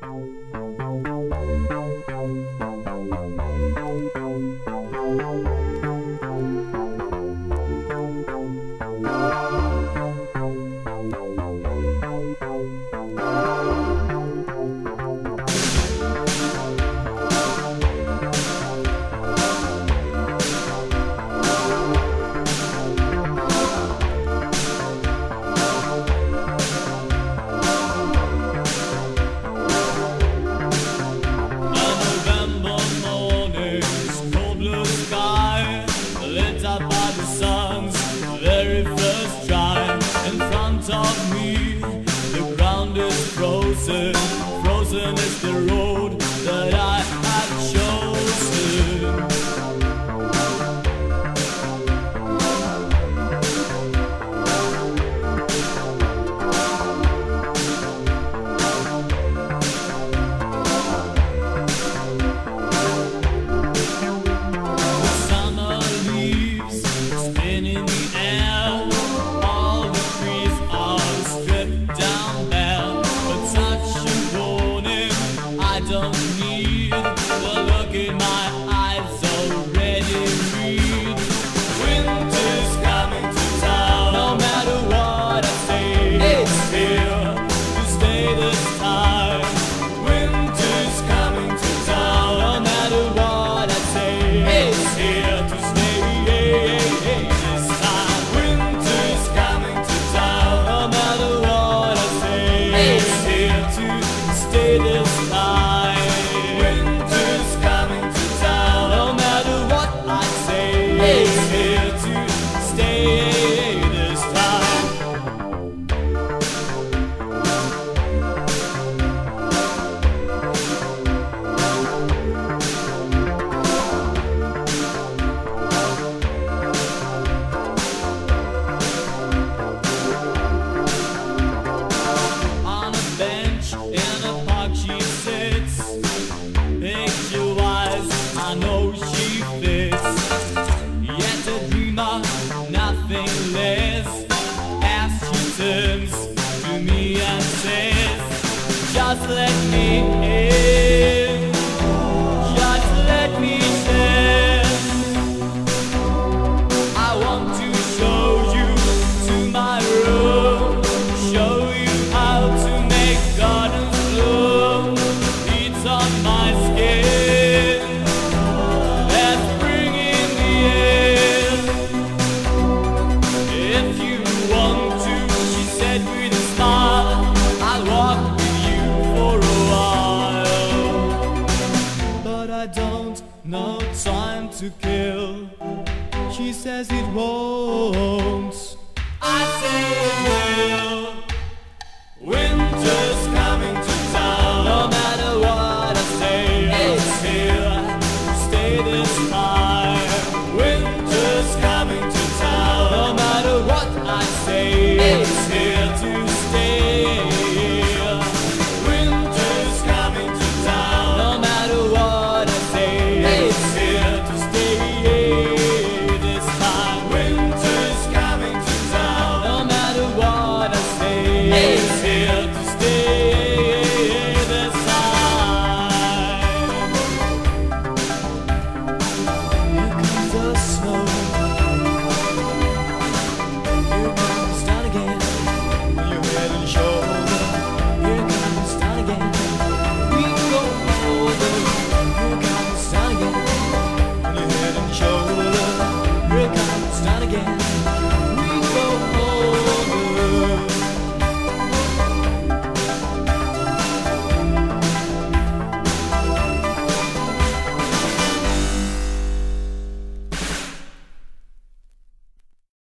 Bye. dancer. just let me no time to kill. She says it won't. again.